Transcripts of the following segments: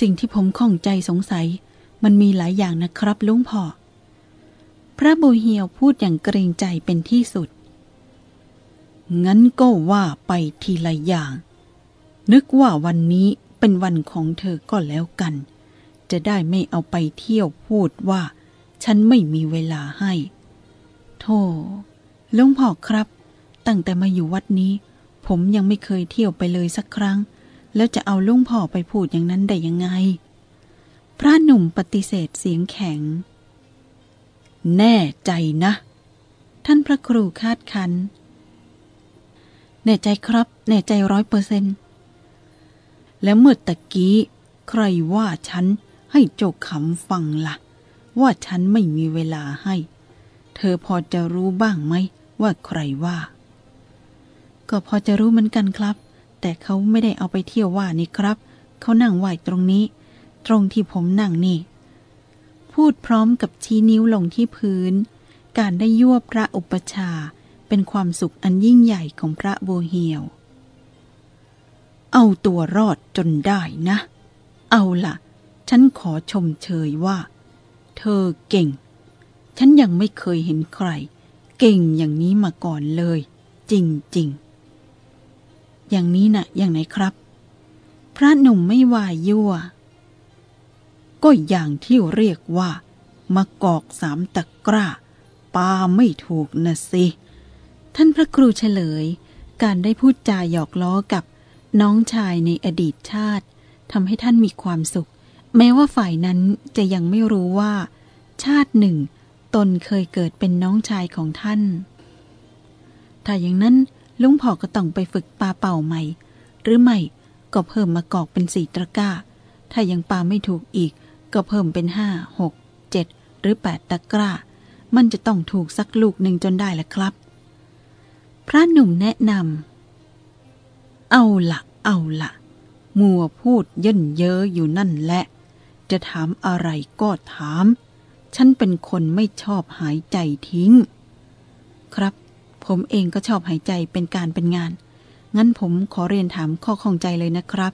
สิ่งที่ผมข้องใจสงสัย มันมีหลายอย่างนะครับลุงพ่อ พระบุเฮียวพูดอย่างเกรงใจเป็นที่สุด งั้นก็ว่าไปทีละอย่าง นึกว่าวันนี้เป็นวันของเธอก็แล้วกัน จะได้ไม่เอาไปเที่ยวพูดว่า ฉันไม่มีเวลาให้ โธ่ลุงพ่อครับ ตั้งแต่มาอยู่วัดนี้ ผมยังไม่เคยเที่ยวไปเลยสักครั้ง แล้วจะเอาลุงพ่อไปพูดอย่างนั้นได้ยังไง พระหนุ่มปฏิเสธเสียงแข็ง แน่ใจนะ ท่านพระครูคาดคัน แน่ใจครับ แน่ใจร้อยเปอร์เซนต์แล้วเมื่อตะกี้ ใครว่าฉันให้โจกขำฟังละ่ะ ว่าฉันไม่มีเวลาให้ เธอพอจะรู้บ้างไหมว่าใครว่า ก็พอจะรู้เหมือนกันครับ แต่เขาไม่ได้เอาไปเที่ยวว่านี่ครับ เขานั่งไหวตรงนี้ ตรงที่ผมนั่งนี่ พูดพร้อมกับชี้นิ้วลงที่พื้น การได้ยั่วพระอุปชาเป็นความสุขอันยิ่งใหญ่ของพระโบเฮียว เอาตัวรอดจนได้นะ เอาละ่ะ ฉันขอชมเชยว่า เธอเก่ง ฉันยังไม่เคยเห็นใคร เก่งอย่างนี้มาก่อนเลย จริงๆ อย่างนี้นะ่ะ อย่างไหนครับ พระหนุ่มไม่วายยั่ว ก็อย่างที่เรียกว่ามะกอกสามตะกร้าปาไม่ถูกนะสิ ท่านพระครูเฉลย การได้พูดจาหยอกล้อกับน้องชายในอดีตชาติทำให้ท่านมีความสุข แม้ว่าฝ่ายนั้นจะยังไม่รู้ว่า ชาติหนึ่ง ตนเคยเกิดเป็นน้องชายของท่าน ถ้าอย่างนั้น ลุงพ่อก็ต้องไปฝึกปลาเป่าใหม่ หรือไม่ก็เพิ่มมากอกเป็นสี่ตะกร้า ถ้ายังปลาไม่ถูกอีก ก็เพิ่มเป็นห้าหกเจ็ดหรือแปดตะกร้า มันจะต้องถูกสักลูกหนึ่งจนได้ละครับ พระหนุ่มแนะนำเอาละเอาละมัวพูดเย่นเย้ออยู่นั่นแหละ จะถามอะไรก็ถาม ฉันเป็นคนไม่ชอบหายใจทิ้ง ครับ ผมเองก็ชอบหายใจเป็นการเป็นงาน งั้นผมขอเรียนถามข้อข้องใจเลยนะครับ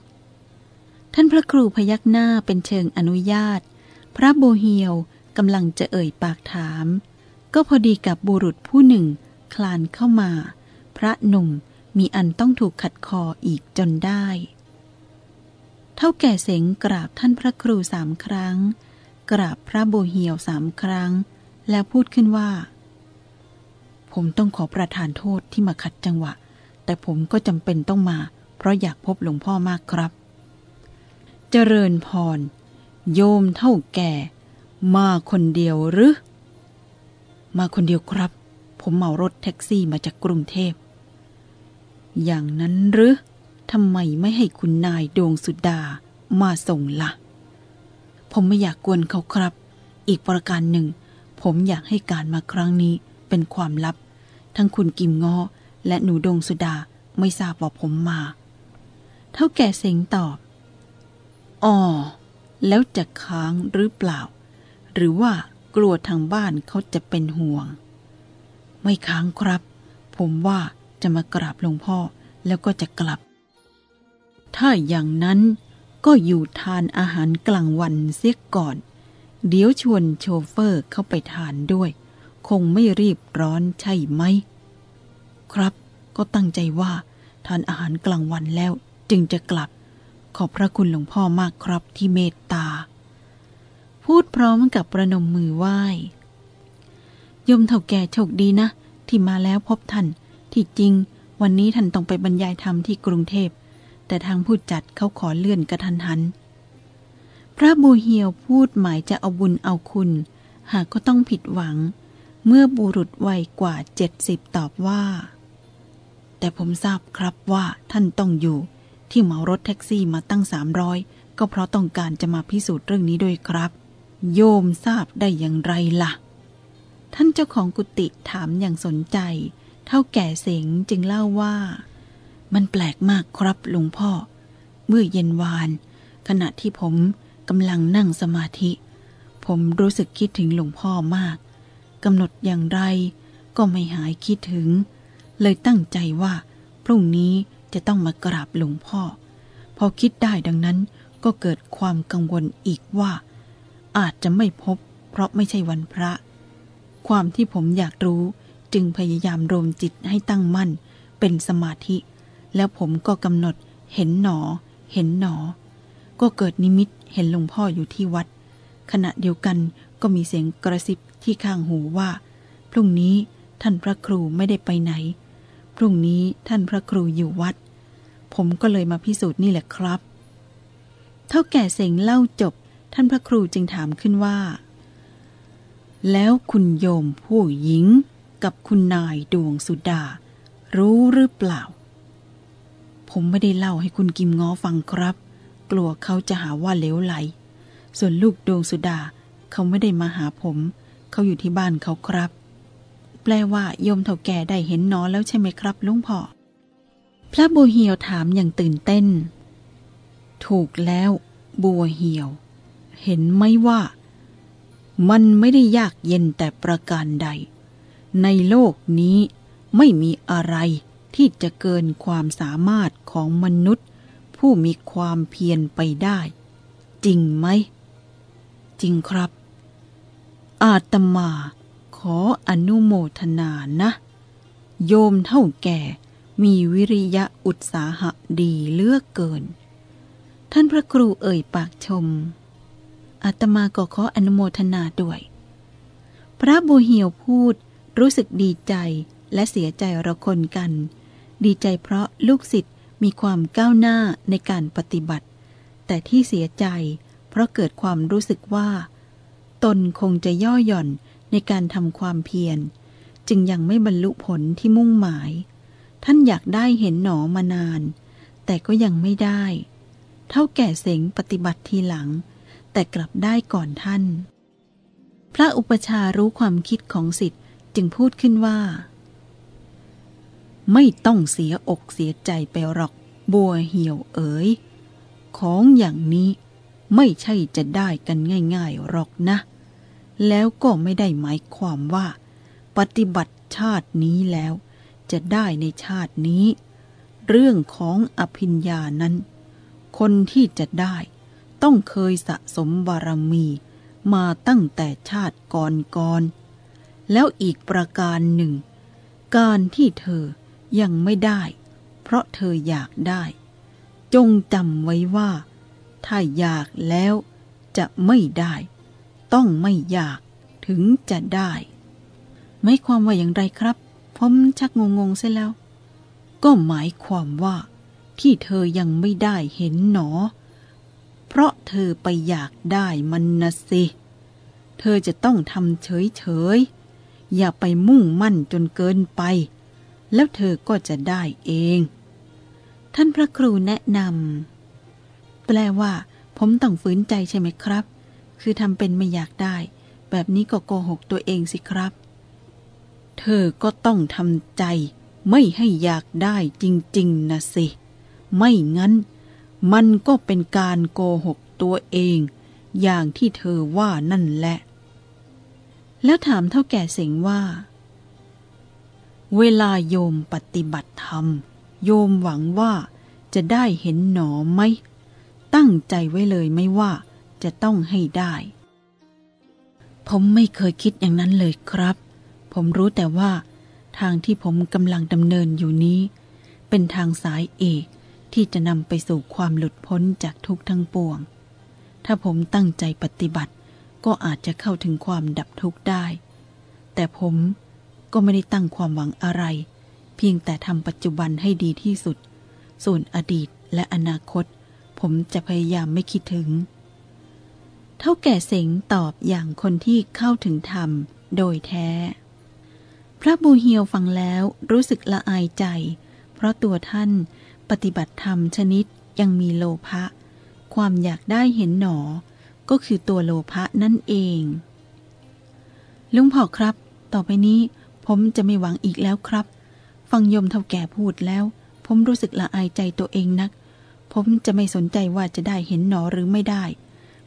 ท่านพระครูพยักหน้าเป็นเชิงอนุญาต พระโบเฮียวกำลังจะเอ่ยปากถาม ก็พอดีกับบุรุษผู้หนึ่ง คลานเข้ามา พระหนุ่มมีอันต้องถูกขัดคออีกจนได้ เท่าแก่เสงกราบท่านพระครูสามครั้ง กราบพระโบเฮียวสามครั้ง แล้วพูดขึ้นว่า ผมต้องขอประทานโทษที่มาขัดจังหวะ แต่ผมก็จำเป็นต้องมา เพราะอยากพบหลวงพ่อมากครับ เจริญพร โยมเท่าแก่ มาคนเดียวหรือ มาคนเดียวครับ ผมเหมารถแท็กซี่มาจากกรุงเทพ อย่างนั้นหรือทำไมไม่ให้คุณนายดวงสุดามาส่งละ่ะ ผมไม่อยากกวนเขาครับ อีกประการหนึ่ง ผมอยากให้การมาครั้งนี้เป็นความลับ ทั้งคุณกิมงอและหนูดงสุดาไม่ทราบว่าผมมา เท่าแก่เสงตอบอ๋อแล้วจะค้างหรือเปล่า หรือว่ากลัวทางบ้านเขาจะเป็นห่วง ไม่ค้างครับ ผมว่าจะมากราบหลวงพ่อแล้วก็จะกลับ ถ้าอย่างนั้นก็อยู่ทานอาหารกลางวันเสียก่อน เดี๋ยวชวนโชเฟอร์เข้าไปทานด้วย คงไม่รีบร้อนใช่ไหม ครับก็ตั้งใจว่าทานอาหารกลางวันแล้วจึงจะกลับ ขอบพระคุณหลวงพ่อมากครับที่เมตตา พูดพร้อมกับประนมมือไหว้ยมเถ่าแก่โชคดีนะ ที่มาแล้วพบท่าน ที่จริง วันนี้ท่านต้องไปบรรยายธรรมที่กรุงเทพ แต่ทางผู้จัดเขาขอเลื่อนกระทันหัน พระบูเฮียวพูดหมายจะเอาบุญเอาคุณ หากก็ต้องผิดหวัง เมื่อบุรุษวัยกว่าเจ็ดสิบตอบว่า แต่ผมทราบครับว่าท่านต้องอยู่ที่เหมารถแท็กซี่มาตั้งสามร้อยก็เพราะต้องการจะมาพิสูจน์เรื่องนี้ด้วยครับ โยมทราบได้อย่างไรล่ะ ท่านเจ้าของกุฏิถามอย่างสนใจ เท่าแก่เสงจึงเล่าว่า มันแปลกมากครับหลวงพ่อ เมื่อเย็นวาน ขณะที่ผมกำลังนั่งสมาธิ ผมรู้สึกคิดถึงหลวงพ่อมาก กำหนดอย่างไร ก็ไม่หายคิดถึง เลยตั้งใจว่า พรุ่งนี้จะต้องมากราบหลวงพ่อ พอคิดได้ดังนั้นก็เกิดความกังวลอีกว่า อาจจะไม่พบ เพราะไม่ใช่วันพระ ความที่ผมอยากรู้จึงพยายามรวมจิตให้ตั้งมั่น เป็นสมาธิ แล้วผมก็กำหนดเห็นหนอ เห็นหนอ ก็เกิดนิมิตเห็นหลวงพ่ออยู่ที่วัด ขณะเดียวกันก็มีเสียงกระซิบ ที่ข้างหูว่า พรุ่งนี้ท่านพระครูไม่ได้ไปไหน พรุ่งนี้ท่านพระครูอยู่วัด ผมก็เลยมาพิสูจน์นี่แหละครับ เท่าแก่เสงเล่าจบ ท่านพระครูจึงถามขึ้นว่า แล้วคุณโยมผู้หญิงกับคุณนายดวงสุดา รู้หรือเปล่า ผมไม่ได้เล่าให้คุณกิมง้อฟังครับ กลัวเขาจะหาว่าเลวไหล ส่วนลูกดวงสุดาเขาไม่ได้มาหาผม เขาอยู่ที่บ้านเขาครับ แปลว่าโยมเถ่าแก่ได้เห็นน้อแล้วใช่ไหมครับลุงพ่อ พระบัวเหียวถามอย่างตื่นเต้น ถูกแล้ว บัวเหียว เห็นไหมว่า มันไม่ได้ยากเย็นแต่ประการใด ในโลกนี้ไม่มีอะไรที่จะเกินความสามารถของมนุษย์ ผู้มีความเพียรไปได้ จริงไหม จริงครับ อาตมาขออนุโมทนานะ โยมเท่าแก่มีวิริยะอุตสาหะดีเลือกเกิน ท่านพระครูเอ่ยปากชม อาตมาก็ขออนุโมทนาด้วย พระบุเหียวพูดรู้สึกดีใจและเสียใจระคนกัน ดีใจเพราะลูกศิษย์มีความก้าวหน้าในการปฏิบัติ แต่ที่เสียใจเพราะเกิดความรู้สึกว่า ตนคงจะย่อหย่อนในการทำความเพียร จึงยังไม่บรรลุผลที่มุ่งหมาย ท่านอยากได้เห็นหนอมานาน แต่ก็ยังไม่ได้ เท่าแก่เสงปฏิบัติทีหลัง แต่กลับได้ก่อนท่าน พระอุปชารู้ความคิดของสิทธิ์จึงพูดขึ้นว่า ไม่ต้องเสียอกเสียใจไปหรอกบัวเหี่ยวเอ๋ยของอย่างนี้ไม่ใช่จะได้กันง่ายๆหรอกนะ แล้วก็ไม่ได้หมายความว่า ปฏิบัติชาตินี้แล้ว จะได้ในชาตินี้ เรื่องของอภิญญานั้น คนที่จะได้ต้องเคยสะสมบารมีมาตั้งแต่ชาติก่อนๆแล้วอีกประการหนึ่ง การที่เธอยังไม่ได้ เพราะเธออยากได้ จงจำไว้ว่า ถ้าอยากแล้วจะไม่ได้ ต้องไม่อยากถึงจะได้ ไม่ความว่าอย่างไรครับ ผมชักงงงเสียแล้ว ก็หมายความว่า ที่เธอยังไม่ได้เห็นหนอ เพราะเธอไปอยากได้มันนะสิ เธอจะต้องทำเฉยๆอย่าไปมุ่งมั่นจนเกินไป แล้วเธอก็จะได้เอง ท่านพระครูแนะนำแปลว่า ผมต้องฝืนใจใช่ไหมครับ คือทำเป็นไม่อยากได้ แบบนี้ก็โกหกตัวเองสิครับ เธอก็ต้องทำใจ ไม่ให้อยากได้จริง ๆนะสิ ไม่งั้น มันก็เป็นการโกหกตัวเอง อย่างที่เธอว่านั่นแหละ แล้วถามเท่าแก่เสงว่า เวลาโยมปฏิบัติธรรม โยมหวังว่าจะได้เห็นหนอไหม ตั้งใจไว้เลยไม่ว่า จะต้องให้ได้ ผมไม่เคยคิดอย่างนั้นเลยครับ ผมรู้แต่ว่าทางที่ผมกำลังดำเนินอยู่นี้ เป็นทางสายเอกที่จะนำไปสู่ความหลุดพ้นจากทุกทั้งปวง ถ้าผมตั้งใจปฏิบัติก็อาจจะเข้าถึงความดับทุกข์ได้ แต่ผมก็ไม่ได้ตั้งความหวังอะไร เพียงแต่ทำปัจจุบันให้ดีที่สุด ส่วนอดีตและอนาคต ผมจะพยายามไม่คิดถึง เท่าแก่เสงตอบอย่างคนที่เข้าถึงธรรมโดยแท้ พระบูเฮียวฟังแล้วรู้สึกละอายใจ เพราะตัวท่านปฏิบัติธรรมชนิดยังมีโลภะ ความอยากได้เห็นหนอ ก็คือตัวโลภะนั่นเอง ลุงพ่อครับ ต่อไปนี้ผมจะไม่หวังอีกแล้วครับ ฟังยมเท่าแก่พูดแล้ว ผมรู้สึกละอายใจตัวเองนัก ผมจะไม่สนใจว่าจะได้เห็นหนอหรือไม่ได้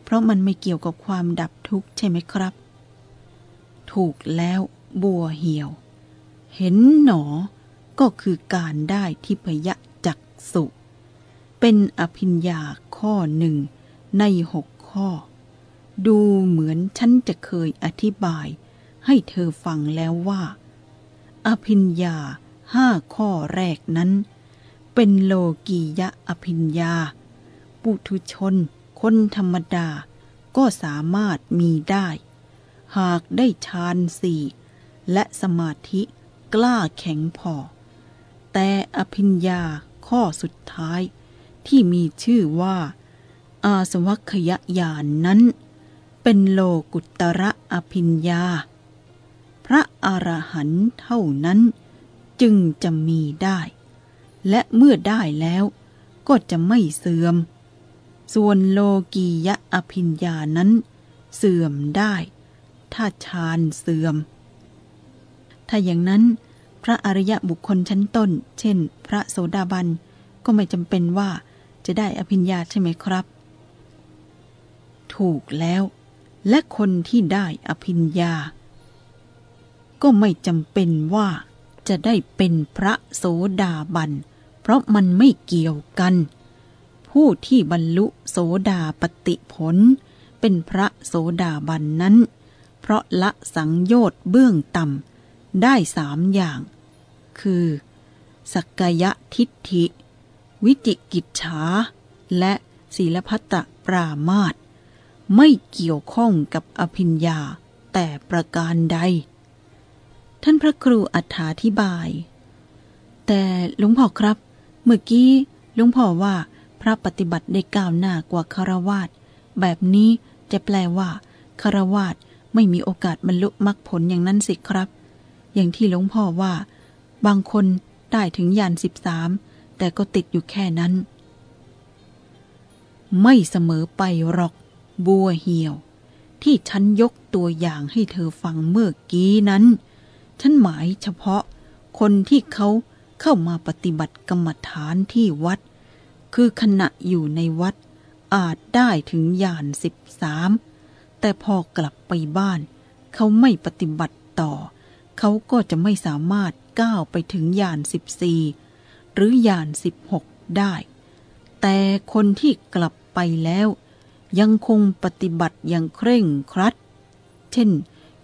เพราะมันไม่เกี่ยวกับความดับทุกข์ใช่ไหมครับ ถูกแล้วบัวเหี่ยว เห็นหนอ ก็คือการได้ทิพยจักสุ เป็นอภิญญาข้อหนึ่งในหกข้อ ดูเหมือนฉันจะเคยอธิบายให้เธอฟังแล้วว่า อภิญญาห้าข้อแรกนั้น เป็นโลกียะอภิญญา ปุถุชน คนธรรมดาก็สามารถมีได้ หากได้ฌานสี่และสมาธิกล้าแข็งพอ แต่อภิญญาข้อสุดท้ายที่มีชื่อว่า อาสวัคยญาณนนั้น เป็นโลกุตระอภิญญา พระอรหันต์เท่านั้นจึงจะมีได้ และเมื่อได้แล้วก็จะไม่เสื่อม ส่วนโลกียะอภิญญานั้น เสื่อมได้ ถ้าฌานเสื่อม ถ้าอย่างนั้น พระอริยะบุคคลชั้นต้น เช่น พระโสดาบันก็ไม่จำเป็นว่าจะได้อภิญญาใช่ไหมครับ ถูกแล้ว และคนที่ได้อภิญญา ก็ไม่จำเป็นว่าจะได้เป็นพระโสดาบัน เพราะมันไม่เกี่ยวกัน ผู้ที่บรรลุโสดาปติผล เป็นพระโสดาบันนั้น เพราะละสังโยชน์เบื้องต่ำได้สามอย่าง คือ สักกายทิฏฐิ วิจิกิจฉา และศีลพัตตปรามาตไม่เกี่ยวข้องกับอภิญญาแต่ประการใด ท่านพระครูอัถาธิบาย แต่หลวงพ่อครับ เมื่อกี้หลวงพ่อว่า ระปฏิบัติได้ก้าวหน้ากว่าคารวาสแบบนี้จะแปลว่าคารวาสไม่มีโอกาสบรรลุมรรคผลอย่างนั้นสิครับ อย่างที่หลวงพ่อว่า บางคนได้ถึงยานสิบสามแต่ก็ติดอยู่แค่นั้น ไม่เสมอไปหรอก บัวเหี่ยว ที่ฉันยกตัวอย่างให้เธอฟังเมื่อกี้นั้น ฉันหมายเฉพาะคนที่เขาเข้ามาปฏิบัติกรรมฐานที่วัด คือขณะอยู่ในวัด อาจได้ถึงยานสิบสามแต่พอกลับไปบ้าน เขาไม่ปฏิบัติต่อ เขาก็จะไม่สามารถก้าวไปถึงยานสิบสี่หรือยานสิบหกได้ แต่คนที่กลับไปแล้ว ยังคงปฏิบัติอย่างเคร่งครัด เช่น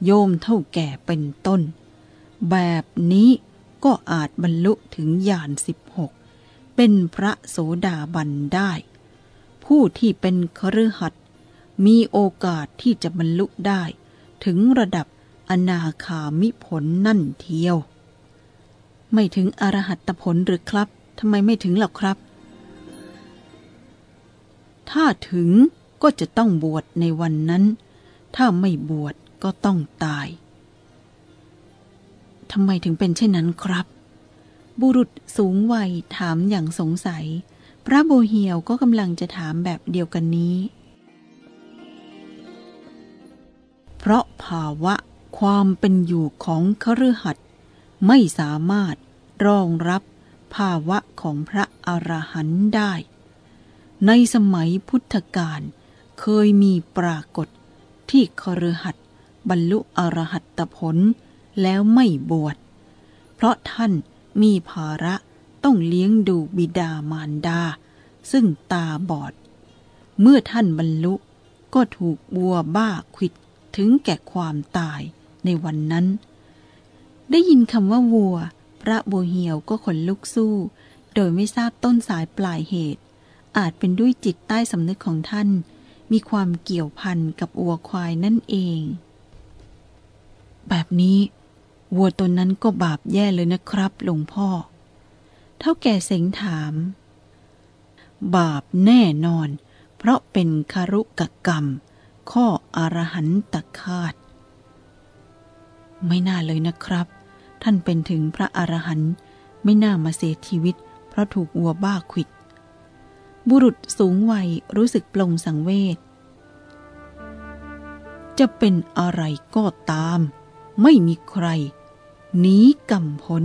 โยมเท่าแก่เป็นต้น แบบนี้ก็อาจบรรลุถึงญาณสิบ เป็นพระโสดาบันได้ ผู้ที่เป็นครหัดมีโอกาสที่จะบรรลุได้ ถึงระดับอนาคามิผลนั่นเทียว ไม่ถึงอรหัตผลหรือครับทำไมไม่ถึงหรอกครับ ถ้าถึงก็จะต้องบวชในวันนั้น ถ้าไม่บวชก็ต้องตายทำไมถึงเป็นเช่นนั้นครับ บุรุษสูงวัยถามอย่างสงสัย พระโบเฮียวก็กำลังจะถามแบบเดียวกันนี้ เพราะภาวะความเป็นอยู่ของคฤหัสถ์ไม่สามารถรองรับภาวะของพระอรหันต์ได้ ในสมัยพุทธกาลเคยมีปรากฏที่คฤหัสถ์บรรลุอรหัตผลแล้วไม่บวช เพราะท่าน มีภาระต้องเลี้ยงดูบิดามารดา ซึ่งตาบอด เมื่อท่านบรรลุก็ถูกบัวบ้าขิดถึงแก่ความตายในวันนั้น ได้ยินคำว่าวัว พระบัวเหี่ยวก็ขนลุกสู้ โดยไม่ทราบต้นสายปลายเหตุ อาจเป็นด้วยจิตใต้สำนึกของท่าน มีความเกี่ยวพันกับวัวควายนั่นเอง แบบนี้ วัวตนนั้นก็บาปแย่เลยนะครับหลวงพ่อ เท่าแก่เสงถาม บาปแน่นอน เพราะเป็นคารุกกรรม ข้ออรหันตคาตไม่น่าเลยนะครับ ท่านเป็นถึงพระอรหันต์ไม่น่ามาเสียชีวิต เพราะถูกวัวบ้าขิด บุรุษสูงวัยรู้สึกปลงสังเวชจะเป็นอะไรก็ตาม ไม่มีใคร หนีกำพ้น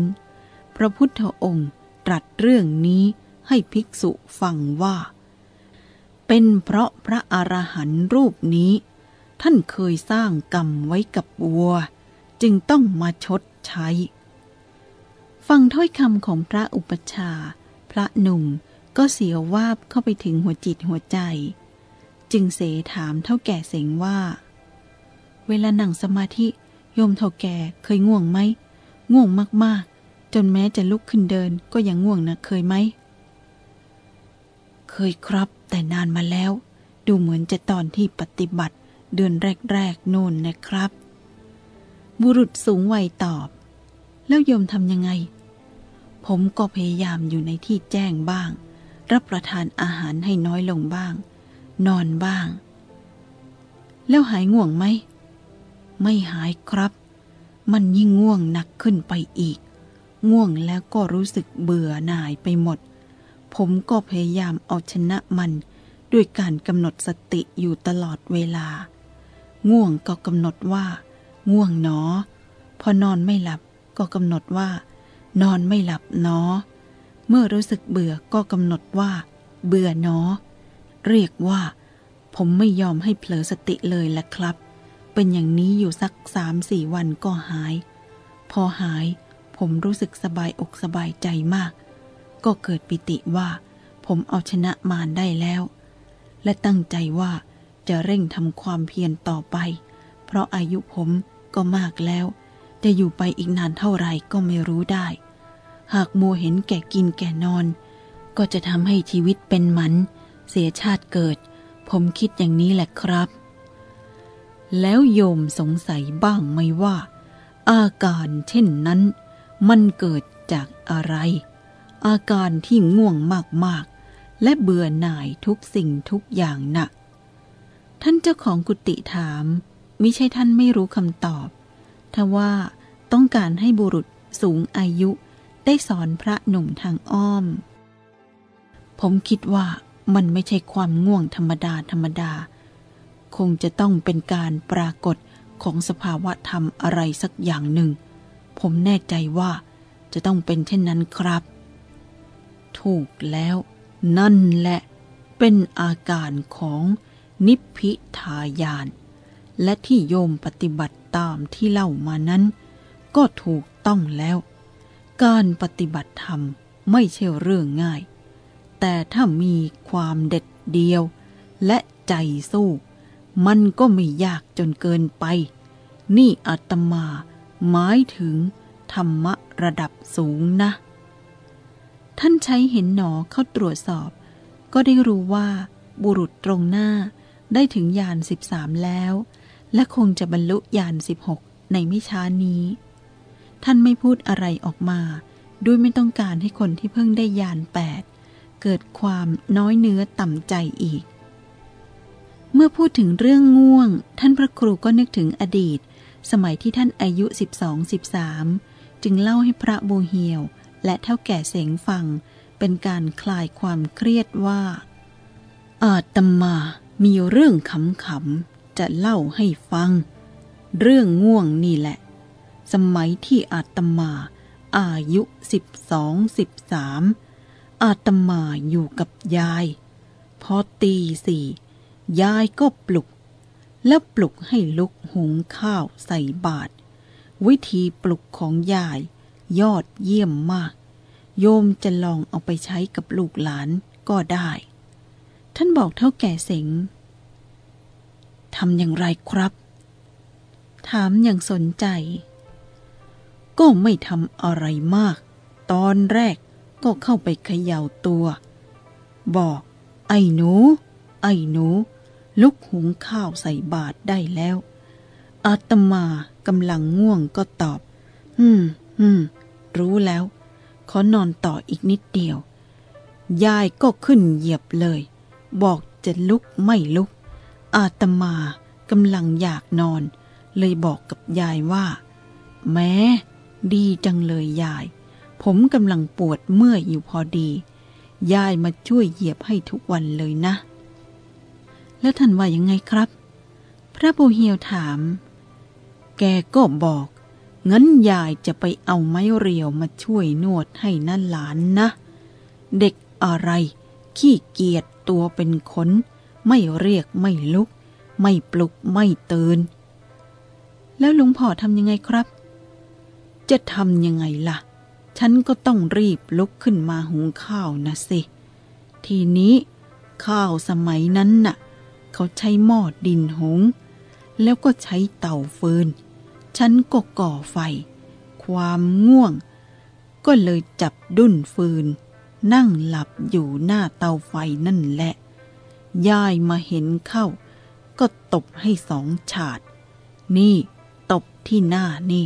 พระพุทธองค์ตรัสเรื่องนี้ให้ภิกษุฟังว่า เป็นเพราะพระอรหันต์รูปนี้ ท่านเคยสร้างกรรมไว้กับวัว จึงต้องมาชดใช้ ฟังถ้อยคำของพระอุปชา พระหนุ่มก็เสียววาบเข้าไปถึงหัวจิตหัวใจ จึงเสถามเท่าแก่เสงว่า เวลานั่งสมาธิโยมเท่าแก่เคยง่วงไหม ง่วงมากๆ จนแม้จะลุกขึ้นเดินก็ยังง่วงนะเคยไหม เคยครับแต่นานมาแล้ว ดูเหมือนจะตอนที่ปฏิบัติเดือนแรกๆโน่นนะครับ บุรุษสูงวัยตอบ แล้วโยมทำยังไง ผมก็พยายามอยู่ในที่แจ้งบ้าง รับประทานอาหารให้น้อยลงบ้าง นอนบ้าง แล้วหายง่วงไหม ไม่หายครับ มันยิ่งง่วงหนักขึ้นไปอีก ง่วงแล้วก็รู้สึกเบื่อหน่ายไปหมด ผมก็พยายามเอาชนะมัน ด้วยการกำหนดสติอยู่ตลอดเวลา ง่วงก็กำหนดว่า ง่วงหนอ พอนอนไม่หลับก็กำหนดว่า นอนไม่หลับหนอ เมื่อรู้สึกเบื่อก็กำหนดว่า เบื่อหนอ เรียกว่า ผมไม่ยอมให้เผลอสติเลยแหละครับ เป็นอย่างนี้อยู่สักสามสี่วันก็หาย พอหายผมรู้สึกสบายอกสบายใจมาก ก็เกิดปิติว่า ผมเอาชนะมารได้แล้ว และตั้งใจว่าจะเร่งทำความเพียรต่อไป เพราะอายุผมก็มากแล้ว จะอยู่ไปอีกนานเท่าไหร่ก็ไม่รู้ได้ หากมัวเห็นแก่กินแก่นอน ก็จะทำให้ชีวิตเป็นหมัน เสียชาติเกิด ผมคิดอย่างนี้แหละครับ แล้วโยมสงสัยบ้างไหมว่า อาการเช่นนั้น มันเกิดจากอะไร อาการที่ง่วงมากๆ และเบื่อหน่ายทุกสิ่งทุกอย่างนะ่ะ ท่านเจ้าของกุฏิถามมิใช่ท่านไม่รู้คำตอบทว่าต้องการให้บุรุษสูงอายุได้สอนพระหนุ่มทางอ้อม ผมคิดว่ามันไม่ใช่ความง่วงธรรมดาธรรมดา คงจะต้องเป็นการปรากฏของสภาวะธรรมอะไรสักอย่างหนึ่ง ผมแน่ใจว่าจะต้องเป็นเช่นนั้นครับ ถูกแล้ว นั่นแหละ เป็นอาการของนิพพิทายาน และที่โยมปฏิบัติตามที่เล่ามานั้น ก็ถูกต้องแล้ว การปฏิบัติธรรมไม่ใช่เรื่องง่าย แต่ถ้ามีความเด็ดเดียวและใจสู้ มันก็ไม่ยากจนเกินไป นี่อาตมาหมายถึงธรรมะระดับสูงนะ ท่านใช้เห็นหนอเข้าตรวจสอบ ก็ได้รู้ว่าบุรุษตรงหน้าได้ถึงยานสิบสามแล้ว และคงจะบรรลุยานสิบหกในไม่ช้านี้ ท่านไม่พูดอะไรออกมา ด้วยไม่ต้องการให้คนที่เพิ่งได้ยานแปดเกิดความน้อยเนื้อต่ำใจอีก เมื่อพูดถึงเรื่องง่วง ท่านพระครูก็นึกถึงอดีต สมัยที่ท่านอายุ 12-13 จึงเล่าให้พระบูเฮียว และเท่าแก่เสงฟัง เป็นการคลายความเครียดว่า อาตมามีเรื่องขำๆจะเล่าให้ฟัง เรื่องง่วงนี่แหละ สมัยที่อาตมาอายุสิบสองสิบสามอาตมาอยู่กับยาย พอตีสี่ ยายก็ปลุก แล้วปลุกให้ลุกหุงข้าวใส่บาตรวิธีปลุกของยาย ยอดเยี่ยมมาก โยมจะลองเอาไปใช้กับลูกหลานก็ได้ ท่านบอกเท่าแก่เสงทำอย่างไรครับ ถามอย่างสนใจ ก็ไม่ทำอะไรมาก ตอนแรกก็เข้าไปเขย่าตัว บอก ไอ้หนู ไอ้หนู ลุกหุงข้าวใส่บาตรได้แล้ว อาตมากำลังง่วงก็ตอบ อืม อืม รู้แล้ว ขอนอนต่ออีกนิดเดียว ยายก็ขึ้นเหยียบเลย บอกจะลุกไม่ลุก อาตมากำลังอยากนอน เลยบอกกับยายว่า แม้ดีจังเลยยาย ผมกำลังปวดเมื่อยอยู่พอดี ยายมาช่วยเหยียบให้ทุกวันเลยนะ แล้วท่านว่ายังไงครับ พระบูเฮียวถาม แกก็บอกงั้นยายจะไปเอาไม้เรียวมาช่วยนวดให้นั่นหลานนะ เด็กอะไร ขี้เกียจตัวเป็นขน ไม่เรียกไม่ลุก ไม่ปลุกไม่ตื่น แล้วลุงพ่อทำยังไงครับ จะทำยังไงล่ะ ฉันก็ต้องรีบลุกขึ้นมาหุงข้าวนะสิ ทีนี้ข้าวสมัยนั้นน่ะ เขาใช้หม้อดินหง แล้วก็ใช้เตาฟืน ฉันก็ก่อไฟ ความง่วง ก็เลยจับดุ้นฟืน นั่งหลับอยู่หน้าเตาไฟนั่นแหละยายมาเห็นเข้า ก็ตบให้สองฉาด นี่ตบที่หน้านี่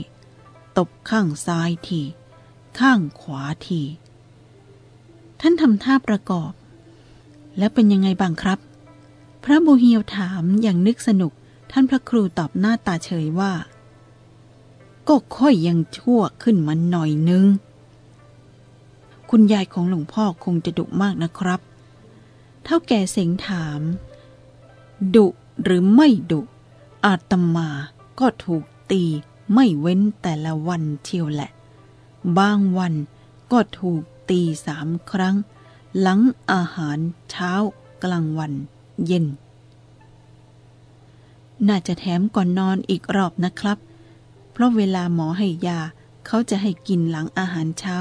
ตบข้างซ้ายที ข้างขวาที ท่านทำท่าประกอบ แล้วเป็นยังไงบ้างครับ พระโมเฮียวถามอย่างนึกสนุก ท่านพระครูตอบหน้าตาเฉยว่า ก็ค่อยยังชั่วขึ้นมาหน่อยนึง คุณยายของหลวงพ่อคงจะดุมากนะครับ เท่าแก่เสงถาม ดุหรือไม่ดุ อาตมาก็ถูกตีไม่เว้นแต่ละวันเชียวแหละ บางวันก็ถูกตีสามครั้ง หลังอาหารเช้ากลางวัน เย็น น่าจะแถมก่อนนอนอีกรอบนะครับ เพราะเวลาหมอให้ยาเขาจะให้กินหลังอาหารเช้า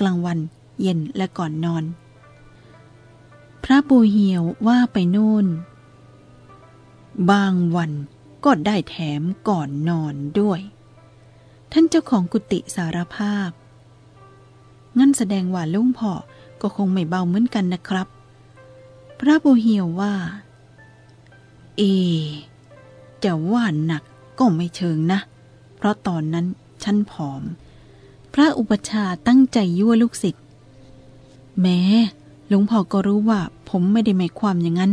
กลางวัน เย็นและก่อนนอน พระปูเหียวว่าไปโน่น บางวันก็ได้แถมก่อนนอนด้วย ท่านเจ้าของกุฏิสารภาพงั้นแสดงว่าลุงพ่อก็คงไม่เบาเหมือนกันนะครับ พระบูเฮียวว่า เอ จะว่าหนักก็ไม่เชิงนะ เพราะตอนนั้นฉันผอม พระอุปชาตั้งใจยั่วลูกศิษย์แม้หลวงพ่อก็รู้ว่าผมไม่ได้หมายความอย่างนั้น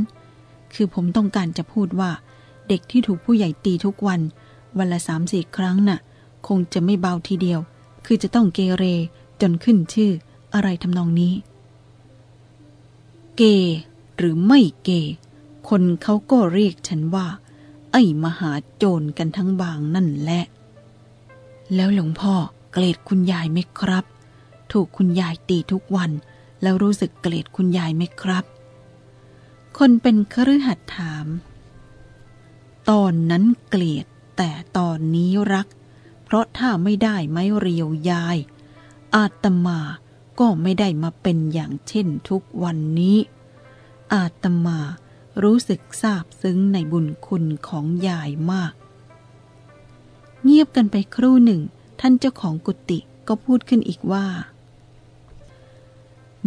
คือผมต้องการจะพูดว่าเด็กที่ถูกผู้ใหญ่ตีทุกวัน วันละสามสี่ครั้งน่ะ คงจะไม่เบาทีเดียว คือจะต้องเกเรจนขึ้นชื่ออะไรทำนองนี้ เก หรือไม่เก คนเขาก็เรียกฉันว่า ไอ้มหาโจรกันทั้งบางนั่นแหละ แล้วหลวงพ่อเกลียดคุณยายไหมครับ ถูกคุณยายตีทุกวัน แล้วรู้สึกเกลียดคุณยายไหมครับ คนเป็นคฤหัสถ์ถาม ตอนนั้นเกลียดแต่ตอนนี้รัก เพราะถ้าไม่ได้ไม้เรียวยาย อาตมาก็ไม่ได้มาเป็นอย่างเช่นทุกวันนี้ อาตมารู้สึกซาบซึ้งในบุญคุณของยายมาก เงียบกันไปครู่หนึ่ง ท่านเจ้าของกุฏิก็พูดขึ้นอีกว่า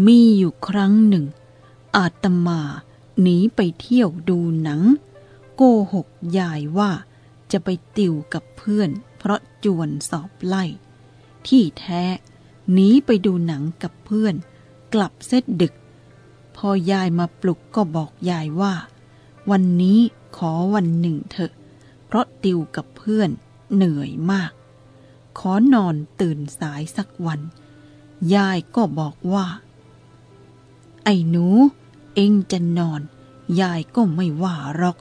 มีอยู่ครั้งหนึ่ง อาตมาหนีไปเที่ยวดูหนัง โกหกยายว่าจะไปติวกับเพื่อน เพราะจวนสอบไล่ ที่แท้หนีไปดูหนังกับเพื่อน กลับเสร็จดึก พอยายมาปลุกก็บอกยายว่า วันนี้ขอวันหนึ่งเถอะ เพราะติวกับเพื่อนเหนื่อยมาก ขอนอนตื่นสายสักวัน ยายก็บอกว่า ไอ้หนู เองจะนอน ยายก็ไม่ว่าหรอก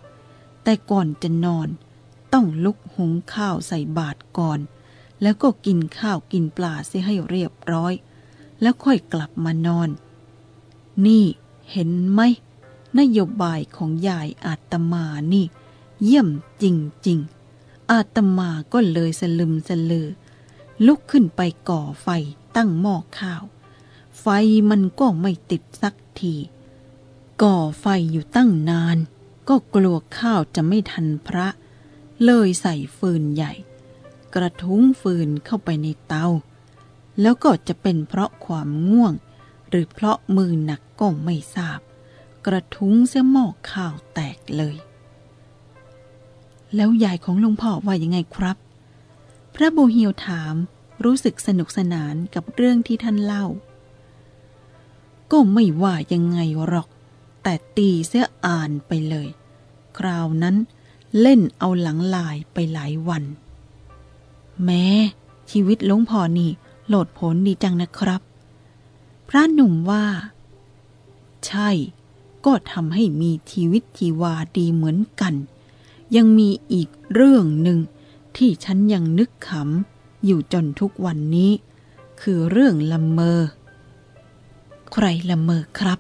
แต่ก่อนจะนอน ต้องลุกหุงข้าวใส่บาตรก่อน แล้วก็กินข้าวกินปลาเสียให้เรียบร้อย แล้วค่อยกลับมานอน นี่ เห็นไหม นโยบายของยายอาตมานี่ เยี่ยมจริง ๆ อาตมาก็เลยสลึมสลือ ลุกขึ้นไปก่อไฟตั้งหม้อข้าว ไฟมันก็ไม่ติดสักที ก่อไฟอยู่ตั้งนาน ก็กลัวข้าวจะไม่ทันพระ เลยใส่ฟืนใหญ่ กระทุ้งฟืนเข้าไปในเตา แล้วก็จะเป็นเพราะความง่วง หรือเพราะมือหนักก็ไม่ทราบ กระทุ้งเสียหม้อข้าวแตกเลย แล้วยายของหลวงพ่อว่ายังไงครับ พระโบเฮียวถามรู้สึกสนุกสนานกับเรื่องที่ท่านเล่า ก็ไม่ว่ายังไงหรอก แต่ตีเสียอ่านไปเลย คราวนั้นเล่นเอาหลังลายไปหลายวัน แม้ชีวิตหลวงพ่อนี่โหลดผลดีจังนะครับ ระหนุ่มว่า ใช่ ก็ทำให้มีชีวิตชีวาดีเหมือนกัน ยังมีอีกเรื่องหนึ่งที่ฉันยังนึกขำอยู่จนทุกวันนี้ คือเรื่องละเมอ ใครละเมอครับ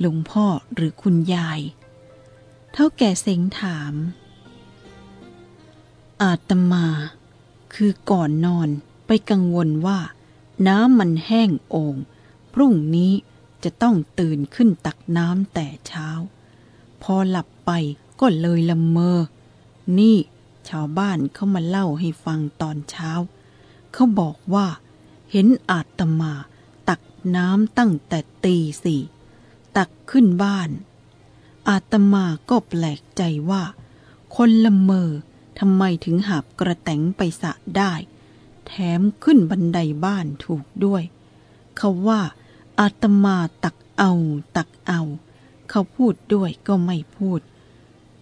หลวงพ่อหรือคุณยาย เท่าแก่เสงถาม อาตมา คือก่อนนอนไปกังวลว่า น้ำมันแห้งโอ่ง พรุ่งนี้จะต้องตื่นขึ้นตักน้ำแต่เช้า พอหลับไปก็เลยละเมอ นี่ชาวบ้านเขามาเล่าให้ฟังตอนเช้า เขาบอกว่า เห็นอาตมาตักน้ำตั้งแต่ตีสี่ตักขึ้นบ้าน อาตมาก็แปลกใจว่า คนละเมอทำไมถึงหาบกระแตงไปสะได้ แถมขึ้นบันไดบ้านถูกด้วย เขาว่า อาตมาตักเอาตักเอา เขาพูดด้วยก็ไม่พูด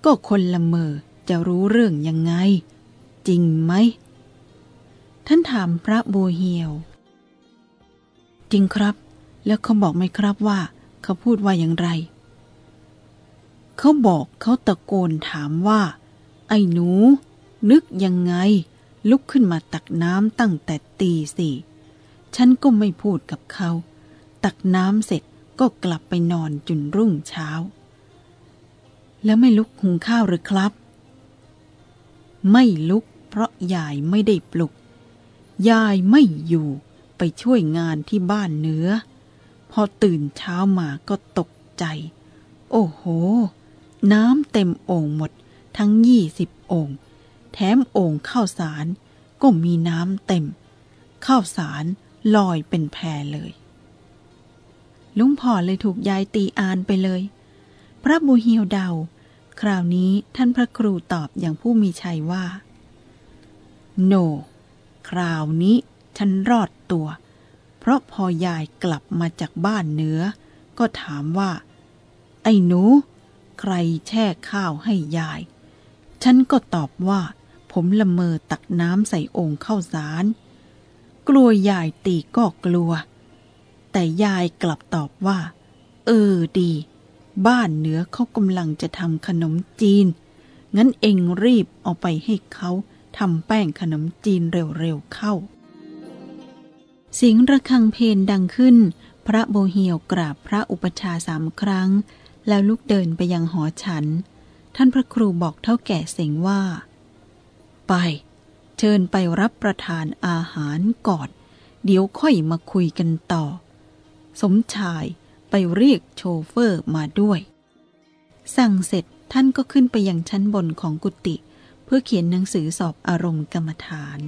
ก็คนละเมอจะรู้เรื่องยังไง จริงไหม ท่านถามพระบัวเหียว จริงครับ แล้วเขาบอกไหมครับว่า เขาพูดว่าอย่างไร เขาบอกเขาตะโกนถามว่า ไอ้หนู นึกยังไง ลุกขึ้นมาตักน้ำตั้งแต่ตีสี่ ฉันก็ไม่พูดกับเขา ตักน้ำเสร็จก็กลับไปนอนจนรุ่งเช้า แล้วไม่ลุกหุงข้าวหรือครับ ไม่ลุกเพราะยายไม่ได้ปลุก ยายไม่อยู่ไปช่วยงานที่บ้านเนื้อ พอตื่นเช้ามาก็ตกใจ โอ้โห น้ำเต็มโอ่งหมดทั้งยี่สิบโอ่งแถมโอ่งข้าวสารก็มีน้ำเต็ม ข้าวสารลอยเป็นแพเลย ลุงพ่อเลยถูกยายตีอานไปเลย พระบูเฮียวเดา คราวนี้ท่านพระครูตอบอย่างผู้มีชัยว่า โนคราวนี้ฉันรอดตัว เพราะพอยายกลับมาจากบ้านเหนือก็ถามว่า ไอ้หนู ใครแช่ข้าวให้ยาย ฉันก็ตอบว่า ผมละเมอตักน้ำใส่โอ่งข้าวสาร กลัวยายตีก็กลัว แต่ยายกลับตอบว่า เออดี บ้านเหนือเขากำลังจะทำขนมจีน งั้นเองรีบเอาไปให้เขาทำแป้งขนมจีนเร็วๆเข้า เสียงระฆังเพลงดังขึ้น พระโบเฮียวกราบพระอุปชาสามครั้ง แล้วลุกเดินไปยังหอฉัน ท่านพระครูบอกเท่าแก่เสียงว่า ไป เชิญไปรับประทานอาหารก่อน เดี๋ยวค่อยมาคุยกันต่อ สมชายไปเรียกโชเฟอร์มาด้วย สั่งเสร็จท่านก็ขึ้นไปยังชั้นบนของกุฏิเพื่อเขียนหนังสือสอบอารมณ์กรรมฐาน